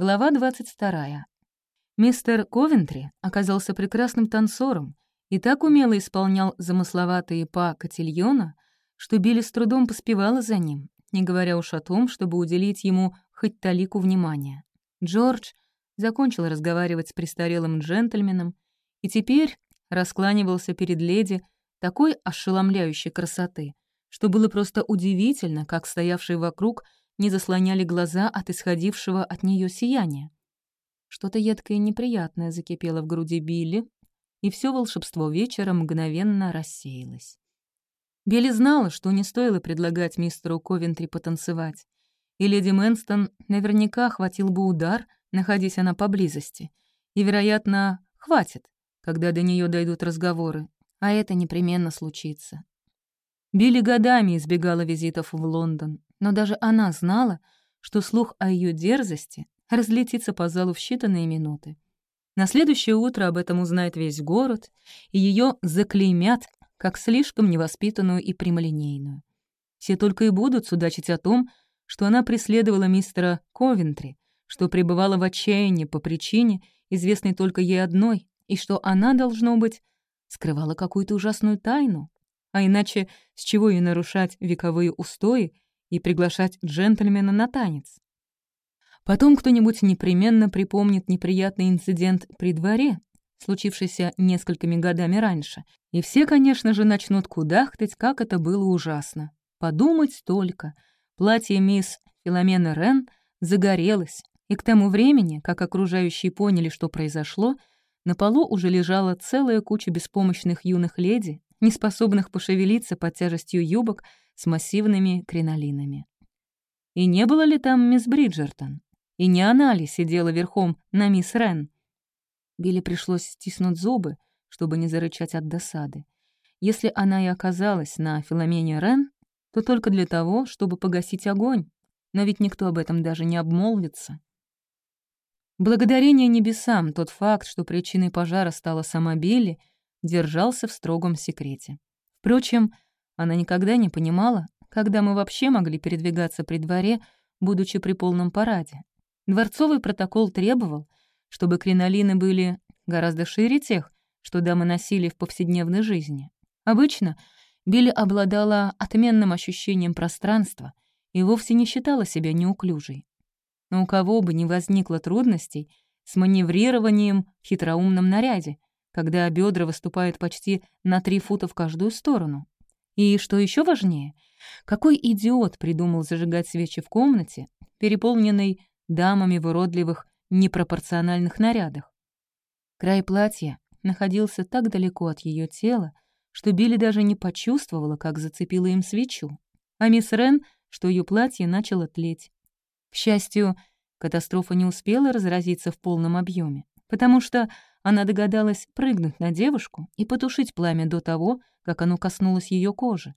Глава 22. Мистер Ковентри оказался прекрасным танцором и так умело исполнял замысловатые па котельона, что Билли с трудом поспевала за ним, не говоря уж о том, чтобы уделить ему хоть талику внимания. Джордж закончил разговаривать с престарелым джентльменом и теперь раскланивался перед леди такой ошеломляющей красоты, что было просто удивительно, как стоявшие вокруг не заслоняли глаза от исходившего от нее сияния. Что-то едкое и неприятное закипело в груди Билли, и все волшебство вечера мгновенно рассеялось. Билли знала, что не стоило предлагать мистеру Ковентри потанцевать, и леди Мэнстон наверняка хватил бы удар, находясь она поблизости, и, вероятно, хватит, когда до нее дойдут разговоры, а это непременно случится. Билли годами избегала визитов в Лондон, но даже она знала, что слух о ее дерзости разлетится по залу в считанные минуты. На следующее утро об этом узнает весь город, и ее заклеймят как слишком невоспитанную и прямолинейную. Все только и будут судачить о том, что она преследовала мистера Ковентри, что пребывала в отчаянии по причине, известной только ей одной, и что она, должно быть, скрывала какую-то ужасную тайну. А иначе с чего ей нарушать вековые устои и приглашать джентльмена на танец? Потом кто-нибудь непременно припомнит неприятный инцидент при дворе, случившийся несколькими годами раньше, и все, конечно же, начнут кудахтать, как это было ужасно. Подумать только. Платье мисс Филомена Рен загорелось, и к тому времени, как окружающие поняли, что произошло, на полу уже лежала целая куча беспомощных юных леди, не способных пошевелиться под тяжестью юбок с массивными кринолинами. И не было ли там мисс Бриджертон? И не она ли сидела верхом на мисс Рен? Билли пришлось стиснуть зубы, чтобы не зарычать от досады. Если она и оказалась на Филомене Рен, то только для того, чтобы погасить огонь. Но ведь никто об этом даже не обмолвится. Благодарение небесам тот факт, что причиной пожара стала сама Билли, держался в строгом секрете. Впрочем, она никогда не понимала, когда мы вообще могли передвигаться при дворе, будучи при полном параде. Дворцовый протокол требовал, чтобы кринолины были гораздо шире тех, что дамы носили в повседневной жизни. Обычно Билли обладала отменным ощущением пространства и вовсе не считала себя неуклюжей но у кого бы не возникло трудностей с маневрированием в хитроумном наряде, когда бедра выступают почти на три фута в каждую сторону. И, что еще важнее, какой идиот придумал зажигать свечи в комнате, переполненной дамами в уродливых, непропорциональных нарядах? Край платья находился так далеко от ее тела, что Билли даже не почувствовала, как зацепила им свечу, а мисс Рен, что ее платье начало тлеть. К счастью, катастрофа не успела разразиться в полном объеме, потому что она догадалась прыгнуть на девушку и потушить пламя до того, как оно коснулось ее кожи.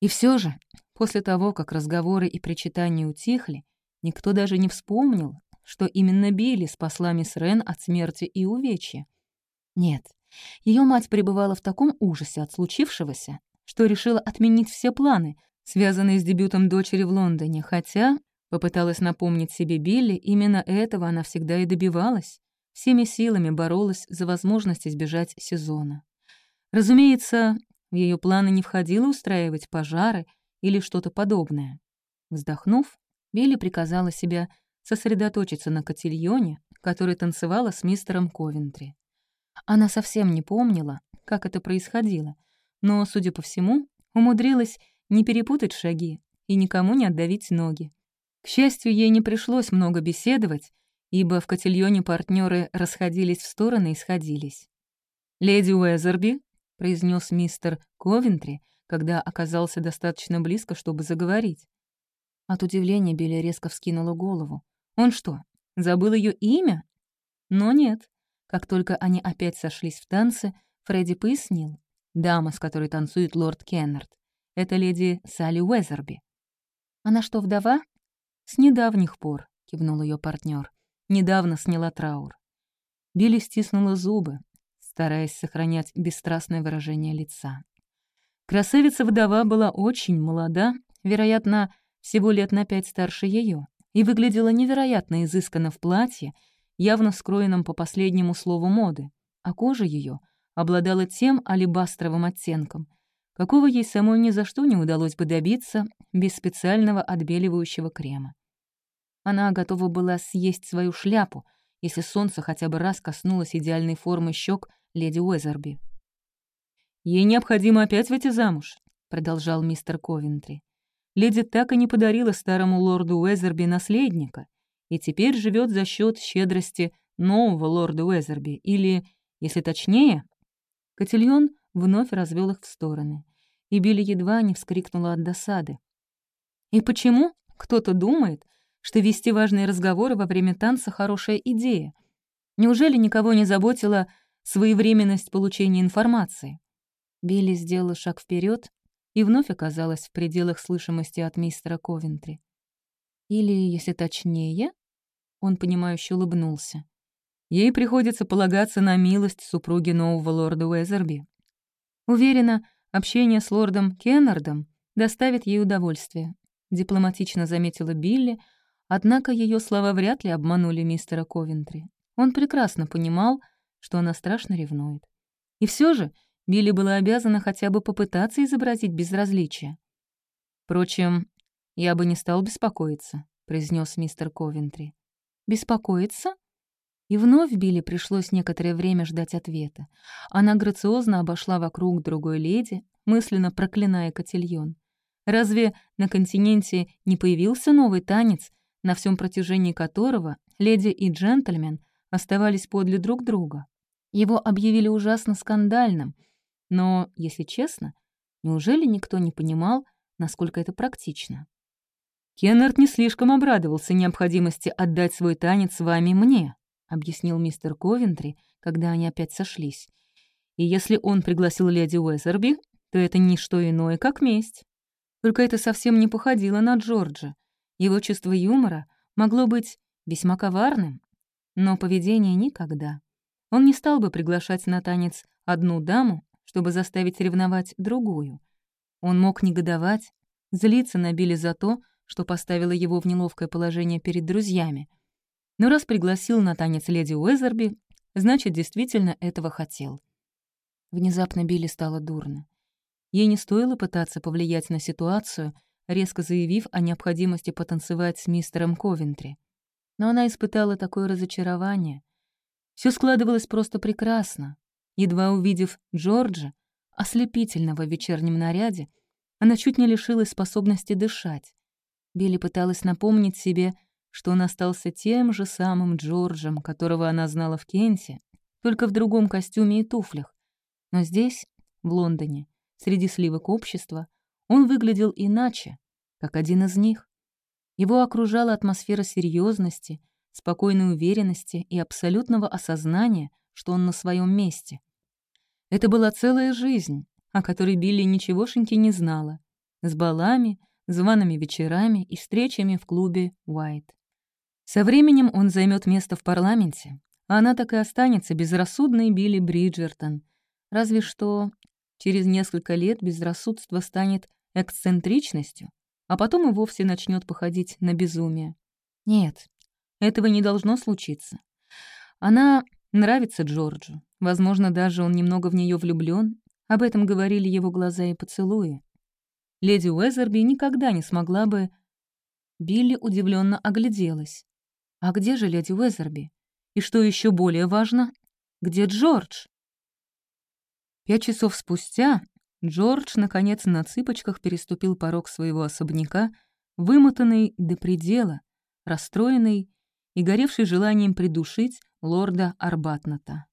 И все же, после того, как разговоры и причитания утихли, никто даже не вспомнил, что именно Билли спасла мисс Рен от смерти и увечья. Нет, ее мать пребывала в таком ужасе от случившегося, что решила отменить все планы, связанные с дебютом дочери в Лондоне, хотя Попыталась напомнить себе Билли, именно этого она всегда и добивалась. Всеми силами боролась за возможность избежать сезона. Разумеется, в ее планы не входило устраивать пожары или что-то подобное. Вздохнув, Билли приказала себя сосредоточиться на котельоне, который танцевала с мистером Ковентри. Она совсем не помнила, как это происходило, но, судя по всему, умудрилась не перепутать шаги и никому не отдавить ноги. К счастью, ей не пришлось много беседовать, ибо в котельоне партнеры расходились в стороны и сходились. «Леди Уэзерби», — произнес мистер Ковентри, когда оказался достаточно близко, чтобы заговорить. От удивления Билли резко вскинула голову. «Он что, забыл ее имя?» Но нет. Как только они опять сошлись в танце, Фредди пояснил. «Дама, с которой танцует лорд Кеннард. Это леди Салли Уэзерби». «Она что, вдова?» «С недавних пор», — кивнул ее партнер. «Недавно сняла траур». Билли стиснула зубы, стараясь сохранять бесстрастное выражение лица. Красавица-вдова была очень молода, вероятно, всего лет на пять старше ее, и выглядела невероятно изысканно в платье, явно скроенном по последнему слову моды, а кожа ее обладала тем алебастровым оттенком, какого ей самой ни за что не удалось бы добиться без специального отбеливающего крема. Она готова была съесть свою шляпу, если солнце хотя бы раз коснулось идеальной формы щек леди Уэзерби. «Ей необходимо опять выйти замуж», — продолжал мистер Ковентри. «Леди так и не подарила старому лорду Уэзерби наследника, и теперь живет за счет щедрости нового лорда Уэзерби, или, если точнее...» Котельон вновь развел их в стороны, и Билли едва не вскрикнула от досады. «И почему кто-то думает, что вести важные разговоры во время танца — хорошая идея? Неужели никого не заботила своевременность получения информации?» Билли сделала шаг вперед и вновь оказалась в пределах слышимости от мистера Ковентри. Или, если точнее, он, понимающе улыбнулся. Ей приходится полагаться на милость супруги нового лорда Уэзерби. Уверена, общение с лордом Кеннардом доставит ей удовольствие, дипломатично заметила Билли, однако ее слова вряд ли обманули мистера Ковентри. Он прекрасно понимал, что она страшно ревнует. И все же Билли была обязана хотя бы попытаться изобразить безразличие. «Впрочем, я бы не стал беспокоиться», — произнес мистер Ковентри. «Беспокоиться?» И вновь Билли пришлось некоторое время ждать ответа. Она грациозно обошла вокруг другой леди, мысленно проклиная котельон. Разве на континенте не появился новый танец, на всем протяжении которого леди и джентльмен оставались подле друг друга? Его объявили ужасно скандальным — но, если честно, неужели никто не понимал, насколько это практично? «Кеннард не слишком обрадовался необходимости отдать свой танец вами мне», объяснил мистер Ковентри, когда они опять сошлись. «И если он пригласил леди Уэзерби, то это не что иное, как месть. Только это совсем не походило на Джорджа. Его чувство юмора могло быть весьма коварным, но поведение никогда. Он не стал бы приглашать на танец одну даму, чтобы заставить ревновать другую. Он мог негодовать, злиться на Билли за то, что поставило его в неловкое положение перед друзьями. Но раз пригласил на танец леди Уэзерби, значит, действительно этого хотел. Внезапно Билли стало дурно. Ей не стоило пытаться повлиять на ситуацию, резко заявив о необходимости потанцевать с мистером Ковентри. Но она испытала такое разочарование. Все складывалось просто прекрасно. Едва увидев Джорджа, ослепительного в вечернем наряде, она чуть не лишилась способности дышать. Билли пыталась напомнить себе, что он остался тем же самым Джорджем, которого она знала в Кенте, только в другом костюме и туфлях. Но здесь, в Лондоне, среди сливок общества, он выглядел иначе, как один из них. Его окружала атмосфера серьезности, спокойной уверенности и абсолютного осознания — что он на своем месте. Это была целая жизнь, о которой Билли ничегошеньки не знала, с балами, зваными вечерами и встречами в клубе «Уайт». Со временем он займет место в парламенте, а она так и останется безрассудной Билли Бриджертон, разве что через несколько лет безрассудство станет эксцентричностью, а потом и вовсе начнет походить на безумие. Нет, этого не должно случиться. Она Нравится Джорджу. Возможно, даже он немного в нее влюблен. Об этом говорили его глаза и поцелуи. Леди Уэзерби никогда не смогла бы... Билли удивленно огляделась. А где же леди Уэзерби? И что еще более важно, где Джордж? Пять часов спустя Джордж, наконец, на цыпочках переступил порог своего особняка, вымотанный до предела, расстроенный и горевший желанием придушить лорда Арбатната.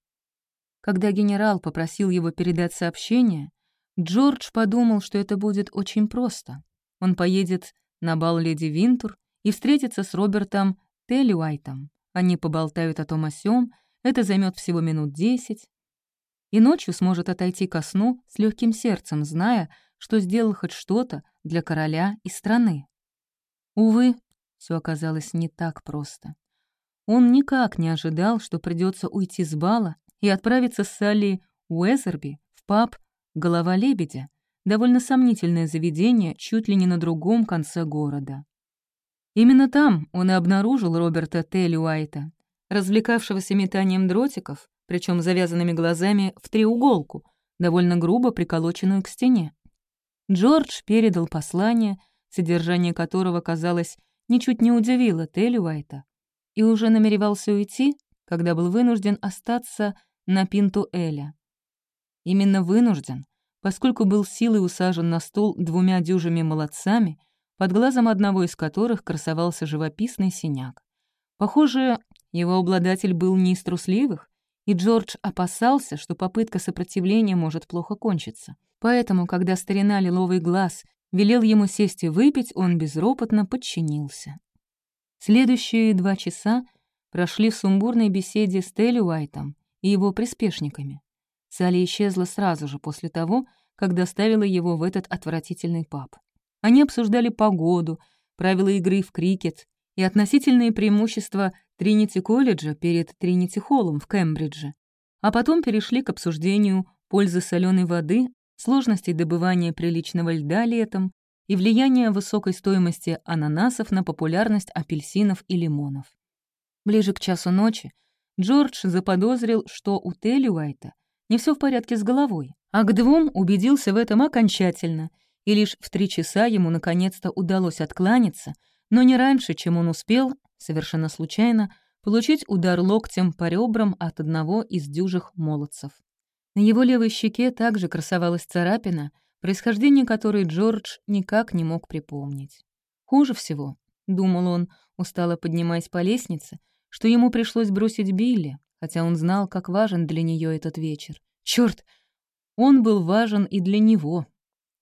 Когда генерал попросил его передать сообщение, Джордж подумал, что это будет очень просто. Он поедет на бал леди Винтур и встретится с Робертом Теллиуайтом. Они поболтают о том о сём, это займет всего минут десять. И ночью сможет отойти ко сну с легким сердцем, зная, что сделал хоть что-то для короля и страны. Увы, все оказалось не так просто. Он никак не ожидал, что придется уйти с бала и отправиться с Салли Уэзерби в паб «Голова лебедя», довольно сомнительное заведение чуть ли не на другом конце города. Именно там он и обнаружил Роберта Телли Уайта, развлекавшегося метанием дротиков, причем завязанными глазами, в треуголку, довольно грубо приколоченную к стене. Джордж передал послание, содержание которого, казалось, ничуть не удивило Телли Уайта, и уже намеревался уйти, когда был вынужден остаться на пинту Эля. Именно вынужден, поскольку был силой усажен на стул двумя дюжими молодцами, под глазом одного из которых красовался живописный синяк. Похоже, его обладатель был не из трусливых, и Джордж опасался, что попытка сопротивления может плохо кончиться. Поэтому, когда старина лиловый глаз велел ему сесть и выпить, он безропотно подчинился. Следующие два часа прошли в сумбурной беседе с Телли Уайтом и его приспешниками. Салли исчезла сразу же после того, как доставила его в этот отвратительный паб. Они обсуждали погоду, правила игры в крикет и относительные преимущества Тринити-колледжа перед Тринити-холлом в Кембридже, а потом перешли к обсуждению пользы соленой воды, сложностей добывания приличного льда летом и влияния высокой стоимости ананасов на популярность апельсинов и лимонов. Ближе к часу ночи Джордж заподозрил, что у Телли Уайта не все в порядке с головой, а к двум убедился в этом окончательно, и лишь в три часа ему наконец-то удалось откланяться, но не раньше, чем он успел совершенно случайно, получить удар локтем по ребрам от одного из дюжих молодцев. На его левой щеке также красовалась царапина, происхождение которой Джордж никак не мог припомнить. Хуже всего, — думал он, устало поднимаясь по лестнице, что ему пришлось бросить Билли, хотя он знал, как важен для нее этот вечер. Черт, он был важен и для него.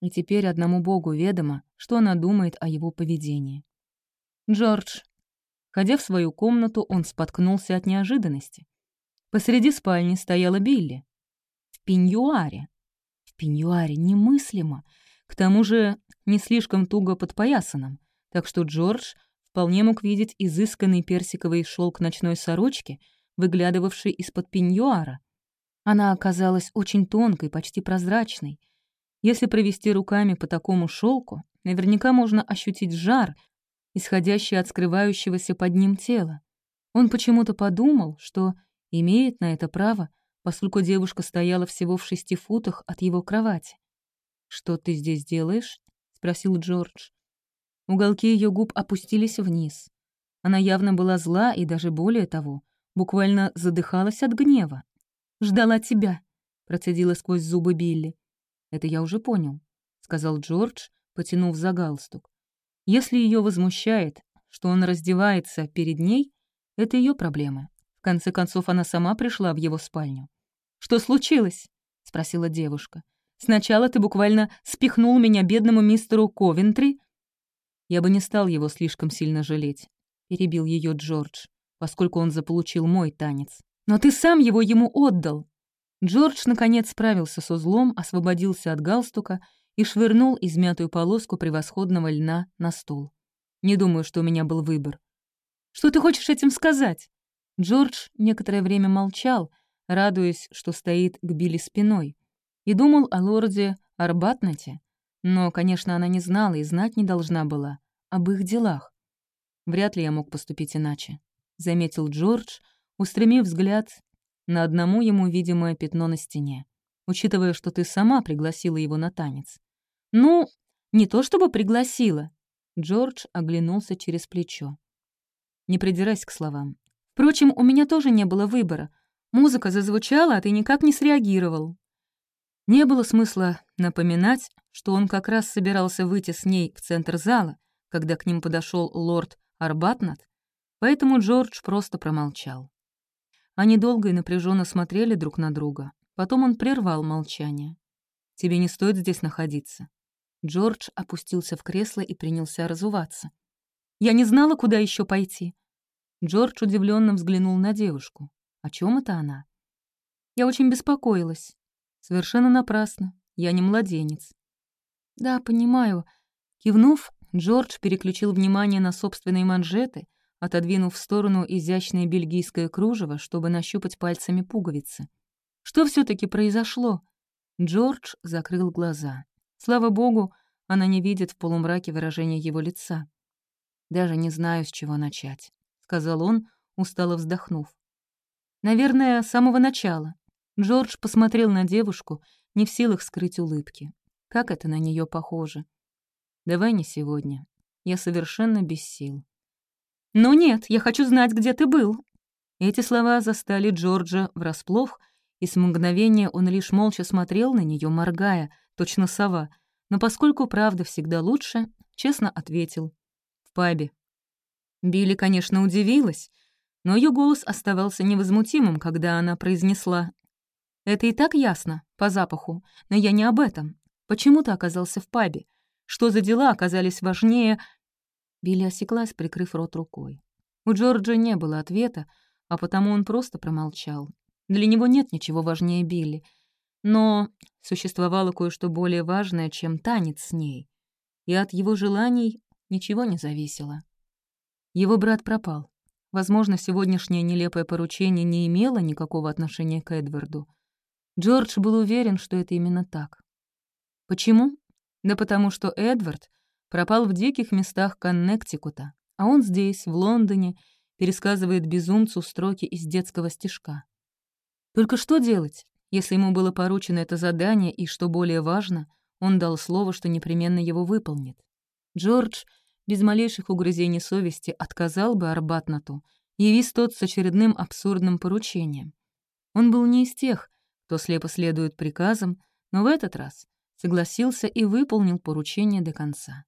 И теперь одному богу ведомо, что она думает о его поведении. Джордж Ходя в свою комнату, он споткнулся от неожиданности. Посреди спальни стояла Билли. В пеньюаре. В пеньюаре немыслимо. К тому же не слишком туго подпоясанном, так что Джордж вполне мог видеть изысканный персиковый шелк ночной сорочки, выглядывавший из-под пеньюара. Она оказалась очень тонкой, почти прозрачной. Если провести руками по такому шелку, наверняка можно ощутить жар, исходящее от скрывающегося под ним тела. Он почему-то подумал, что имеет на это право, поскольку девушка стояла всего в шести футах от его кровати. «Что ты здесь делаешь?» — спросил Джордж. Уголки ее губ опустились вниз. Она явно была зла и даже более того, буквально задыхалась от гнева. «Ждала тебя», — процедила сквозь зубы Билли. «Это я уже понял», — сказал Джордж, потянув за галстук. Если ее возмущает, что он раздевается перед ней, это ее проблема. В конце концов, она сама пришла в его спальню. «Что случилось?» — спросила девушка. «Сначала ты буквально спихнул меня бедному мистеру Ковентри». «Я бы не стал его слишком сильно жалеть», — перебил ее Джордж, поскольку он заполучил мой танец. «Но ты сам его ему отдал!» Джордж, наконец, справился с узлом, освободился от галстука и швырнул измятую полоску превосходного льна на стол. Не думаю, что у меня был выбор. «Что ты хочешь этим сказать?» Джордж некоторое время молчал, радуясь, что стоит к Билли спиной, и думал о лорде Арбатнате, но, конечно, она не знала и знать не должна была об их делах. Вряд ли я мог поступить иначе, — заметил Джордж, устремив взгляд на одному ему видимое пятно на стене, учитывая, что ты сама пригласила его на танец. «Ну, не то чтобы пригласила». Джордж оглянулся через плечо. «Не придирайся к словам. Впрочем, у меня тоже не было выбора. Музыка зазвучала, а ты никак не среагировал». Не было смысла напоминать, что он как раз собирался выйти с ней в центр зала, когда к ним подошел лорд Арбатнат, поэтому Джордж просто промолчал. Они долго и напряженно смотрели друг на друга. Потом он прервал молчание. «Тебе не стоит здесь находиться. Джордж опустился в кресло и принялся разуваться. «Я не знала, куда еще пойти». Джордж удивленно взглянул на девушку. «О чем это она?» «Я очень беспокоилась». «Совершенно напрасно. Я не младенец». «Да, понимаю». Кивнув, Джордж переключил внимание на собственные манжеты, отодвинув в сторону изящное бельгийское кружево, чтобы нащупать пальцами пуговицы. «Что все таки произошло?» Джордж закрыл глаза. Слава богу, она не видит в полумраке выражения его лица. «Даже не знаю, с чего начать», — сказал он, устало вздохнув. «Наверное, с самого начала». Джордж посмотрел на девушку, не в силах скрыть улыбки. Как это на нее похоже. «Давай не сегодня. Я совершенно без сил». «Ну нет, я хочу знать, где ты был». Эти слова застали Джорджа врасплох, и с мгновения он лишь молча смотрел на нее, моргая, точно сова, но поскольку правда всегда лучше, честно ответил. «В пабе». Билли, конечно, удивилась, но ее голос оставался невозмутимым, когда она произнесла. «Это и так ясно, по запаху, но я не об этом. Почему ты оказался в пабе? Что за дела оказались важнее...» Билли осеклась, прикрыв рот рукой. У Джорджа не было ответа, а потому он просто промолчал. Для него нет ничего важнее Билли. Но существовало кое-что более важное, чем танец с ней. И от его желаний ничего не зависело. Его брат пропал. Возможно, сегодняшнее нелепое поручение не имело никакого отношения к Эдварду. Джордж был уверен, что это именно так. Почему? Да потому что Эдвард пропал в диких местах Коннектикута, а он здесь, в Лондоне, пересказывает безумцу строки из детского стишка. Только что делать, если ему было поручено это задание и, что более важно, он дал слово, что непременно его выполнит? Джордж без малейших угрызений совести отказал бы Арбатнату, явись тот с очередным абсурдным поручением. Он был не из тех, кто слепо следует приказам, но в этот раз согласился и выполнил поручение до конца.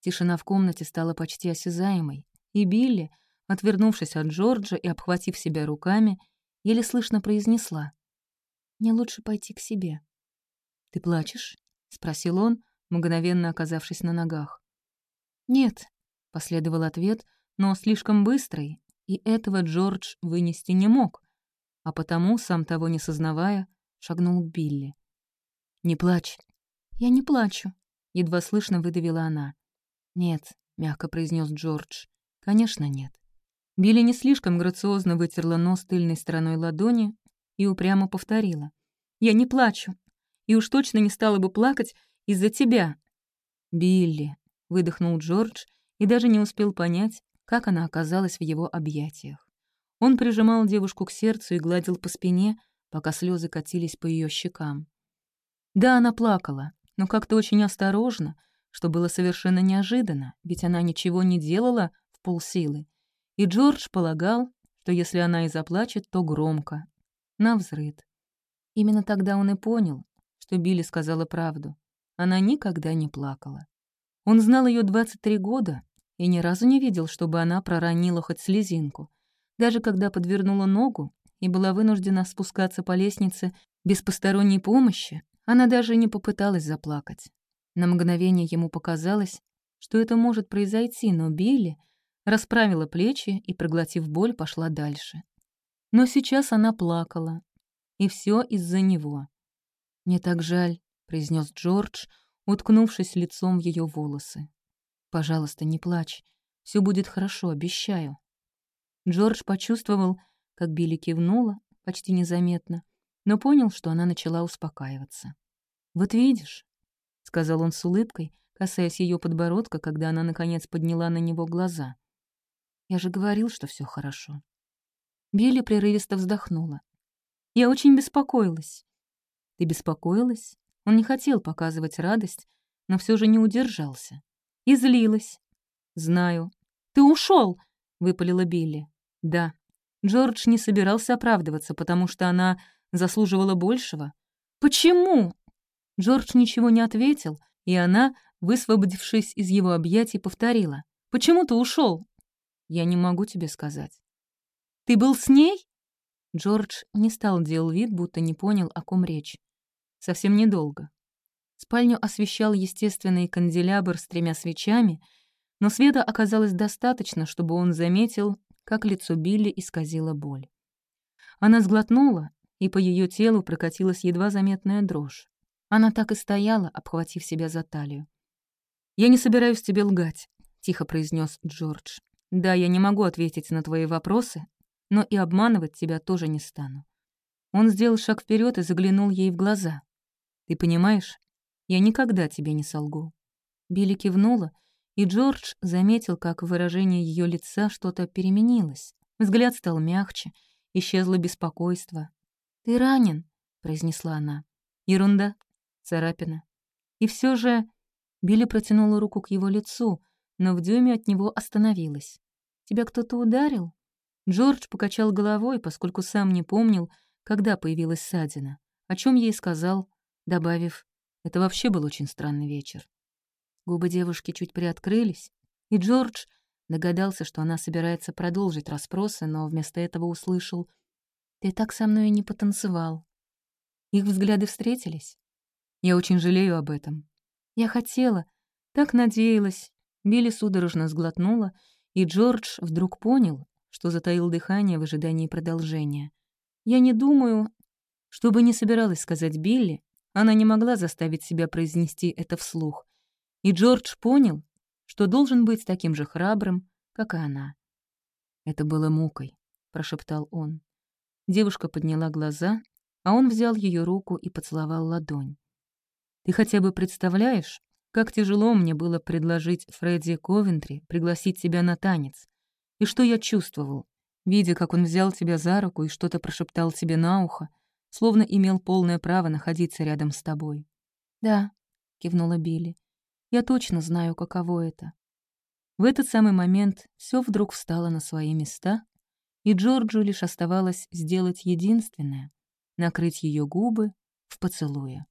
Тишина в комнате стала почти осязаемой, и Билли, отвернувшись от Джорджа и обхватив себя руками, еле слышно произнесла. «Мне лучше пойти к себе». «Ты плачешь?» — спросил он, мгновенно оказавшись на ногах. «Нет», — последовал ответ, но слишком быстрый, и этого Джордж вынести не мог, а потому, сам того не сознавая, шагнул к Билли. «Не плачь». «Я не плачу», — едва слышно выдавила она. «Нет», — мягко произнес Джордж. «Конечно, нет». Билли не слишком грациозно вытерла нос тыльной стороной ладони и упрямо повторила. «Я не плачу. И уж точно не стала бы плакать из-за тебя». «Билли», — выдохнул Джордж и даже не успел понять, как она оказалась в его объятиях. Он прижимал девушку к сердцу и гладил по спине, пока слезы катились по ее щекам. Да, она плакала, но как-то очень осторожно, что было совершенно неожиданно, ведь она ничего не делала в полсилы. И Джордж полагал, что если она и заплачет, то громко, на взрыд. Именно тогда он и понял, что Билли сказала правду. Она никогда не плакала. Он знал ее 23 года и ни разу не видел, чтобы она проронила хоть слезинку. Даже когда подвернула ногу и была вынуждена спускаться по лестнице без посторонней помощи, она даже не попыталась заплакать. На мгновение ему показалось, что это может произойти, но Билли расправила плечи и, проглотив боль, пошла дальше. Но сейчас она плакала. И все из-за него. «Мне так жаль», — произнес Джордж, уткнувшись лицом в ее волосы. «Пожалуйста, не плачь. Все будет хорошо, обещаю». Джордж почувствовал, как Билли кивнула, почти незаметно, но понял, что она начала успокаиваться. «Вот видишь», — сказал он с улыбкой, касаясь ее подбородка, когда она, наконец, подняла на него глаза. «Я же говорил, что все хорошо». Билли прерывисто вздохнула. «Я очень беспокоилась». «Ты беспокоилась?» Он не хотел показывать радость, но все же не удержался. И злилась. «Знаю». «Ты ушел, выпалила Билли. «Да». Джордж не собирался оправдываться, потому что она заслуживала большего? Почему? Джордж ничего не ответил, и она, высвободившись из его объятий, повторила. «Почему ты ушел? «Я не могу тебе сказать». «Ты был с ней?» Джордж не стал делать вид, будто не понял, о ком речь. Совсем недолго. Спальню освещал естественный канделябр с тремя свечами, но света оказалось достаточно, чтобы он заметил, как лицо Билли исказило боль. Она сглотнула, и по ее телу прокатилась едва заметная дрожь. Она так и стояла, обхватив себя за талию. «Я не собираюсь тебе лгать», — тихо произнес Джордж. «Да, я не могу ответить на твои вопросы, но и обманывать тебя тоже не стану». Он сделал шаг вперед и заглянул ей в глаза. «Ты понимаешь, я никогда тебе не солгу». Билли кивнула, И Джордж заметил, как выражение ее лица что-то переменилось. Взгляд стал мягче, исчезло беспокойство. «Ты ранен», — произнесла она. «Ерунда, царапина». И все же Билли протянула руку к его лицу, но в дюйме от него остановилась. «Тебя кто-то ударил?» Джордж покачал головой, поскольку сам не помнил, когда появилась ссадина, о чем ей сказал, добавив, «Это вообще был очень странный вечер». Губы девушки чуть приоткрылись, и Джордж догадался, что она собирается продолжить расспросы, но вместо этого услышал, «Ты так со мной и не потанцевал». Их взгляды встретились. Я очень жалею об этом. Я хотела, так надеялась. Билли судорожно сглотнула, и Джордж вдруг понял, что затаил дыхание в ожидании продолжения. «Я не думаю...» Что бы ни собиралась сказать Билли, она не могла заставить себя произнести это вслух. И Джордж понял, что должен быть таким же храбрым, как и она. «Это было мукой», — прошептал он. Девушка подняла глаза, а он взял ее руку и поцеловал ладонь. «Ты хотя бы представляешь, как тяжело мне было предложить Фредди Ковентри пригласить тебя на танец? И что я чувствовал, видя, как он взял тебя за руку и что-то прошептал тебе на ухо, словно имел полное право находиться рядом с тобой. «Да», — кивнула Билли, — «я точно знаю, каково это». В этот самый момент все вдруг встало на свои места, и Джорджу лишь оставалось сделать единственное — накрыть ее губы в поцелуе.